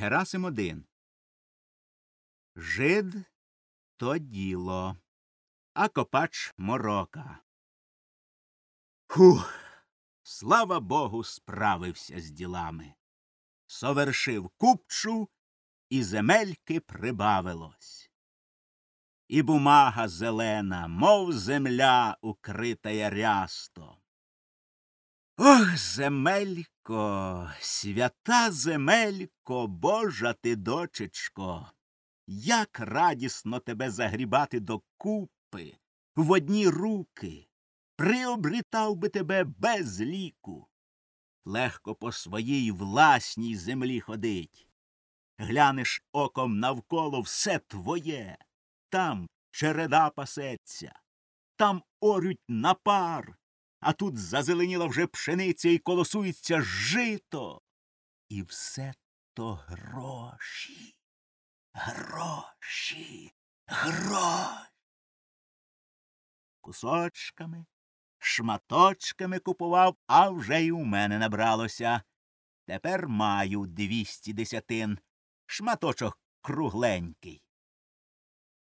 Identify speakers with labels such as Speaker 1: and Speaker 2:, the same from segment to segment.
Speaker 1: Герасим один. Жид то діло, а копач морока. Хух. Слава Богу, справився з ділами. Совершив купчу, і земельки прибавилось. І бумага зелена, мов земля, укрита рястом. Ох, земелько, свята земелько, божа ти дочечко, як радісно тебе загрібати докупи в одні руки, приобрітав би тебе без ліку. Легко по своїй власній землі ходить. Глянеш оком навколо все твоє. Там череда пасеться, там орють на пар, а тут зазеленіла вже пшениця і колосується жито. І все то гроші, гроші, гроші. Кусочками, шматочками купував, а вже й у мене набралося. Тепер маю двісті десятин, шматочок кругленький.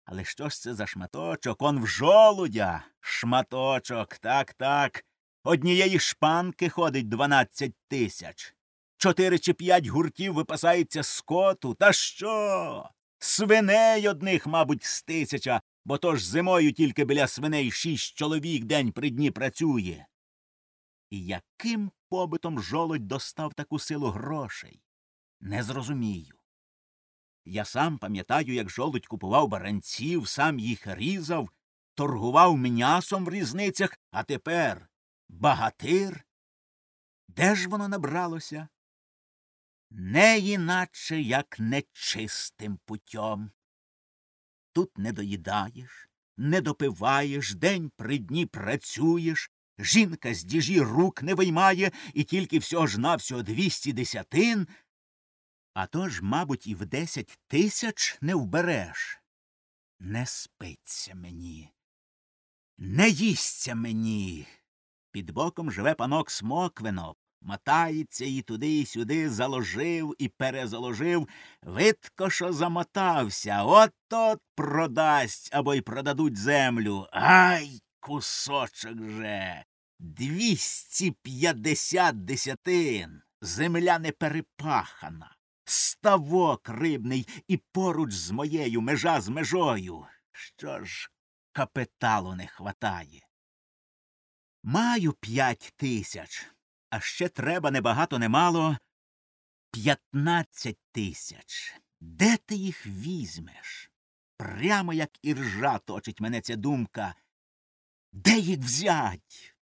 Speaker 1: Але що ж це за шматочок? Он в жолудя. Шматочок, так, так. Однієї шпанки ходить дванадцять тисяч. Чотири чи п'ять гуртів випасається скоту. Та що? Свиней одних, мабуть, з тисяча, бо то ж зимою тільки біля свиней шість чоловік день при дні працює. І яким побитом жолудь достав таку силу грошей? Не зрозумію. Я сам пам'ятаю, як жолудь купував баранців, сам їх різав, торгував м'ясом в різницях, а тепер багатир. Де ж воно набралося? Не іначе, як нечистим путьом. Тут не доїдаєш, не допиваєш, день при дні працюєш, жінка з діжі рук не виймає і тільки всього ж навсього двісті десятин а то ж, мабуть, і в десять тисяч не вбереш. Не спиться мені, не їсться мені. Під боком живе панок смоквино, мотається і туди і сюди заложив і перезаложив, видко, що замотався, от от продасть або й продадуть землю. Ай, кусочок же. Двісті п'ятдесят десятин. Земля не перепахана ставок рибний і поруч з моєю межа з межою. Що ж капіталу не хватає? Маю п'ять тисяч, а ще треба небагато немало п'ятнадцять тисяч. Де ти їх візьмеш? Прямо як іржа точить мене ця думка. Де їх взять?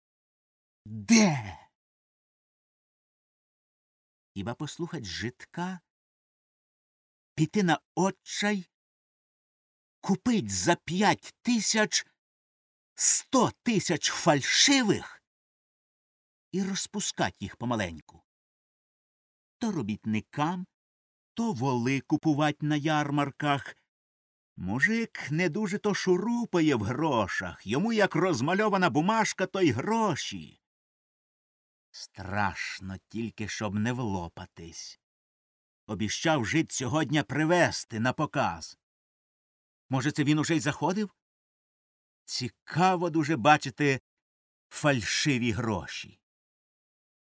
Speaker 1: Де? Хіба послухать житка піти на отчай, купить за п'ять тисяч сто тисяч фальшивих і розпускать їх помаленьку. То робітникам, то воли купувать на ярмарках. Мужик не дуже то шурупає в грошах, йому як розмальована бумажка, то й гроші. Страшно тільки, щоб не влопатись обіщав жит сьогодні привезти на показ. Може, це він уже й заходив? Цікаво дуже бачити фальшиві гроші.